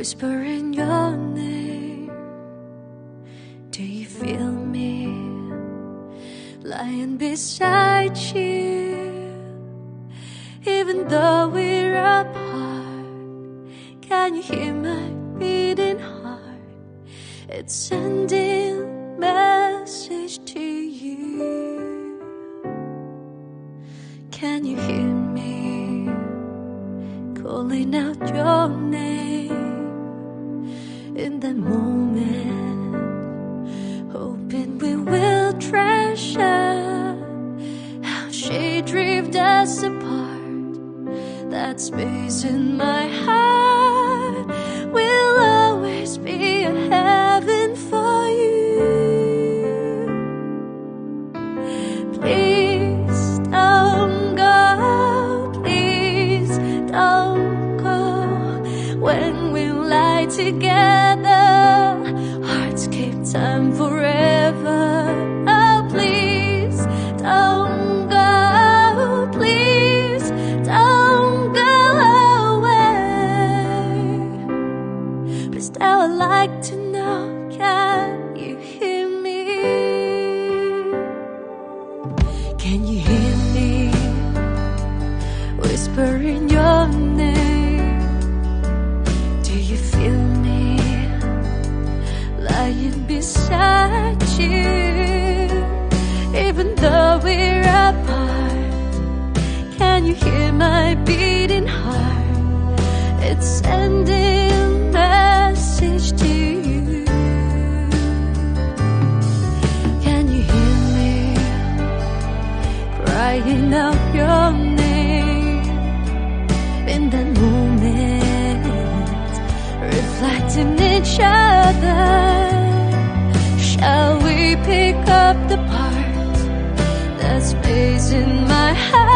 whispering your name. Do you feel me lying beside you? Even though we're apart, can you hear my beating heart? It's sending message to you. Can you hear me calling out your name space in my heart will always be a heaven for you. Please don't go, please don't go. When we lie together, hearts keep time forever. Still, I'd like to know can you hear me? Can you hear me whispering your name? Do you feel me lying beside you? Even though we're apart, can you hear my beating heart? It's sending crying out your name in that moment, reflecting each other? Shall we pick up the part that space in my heart?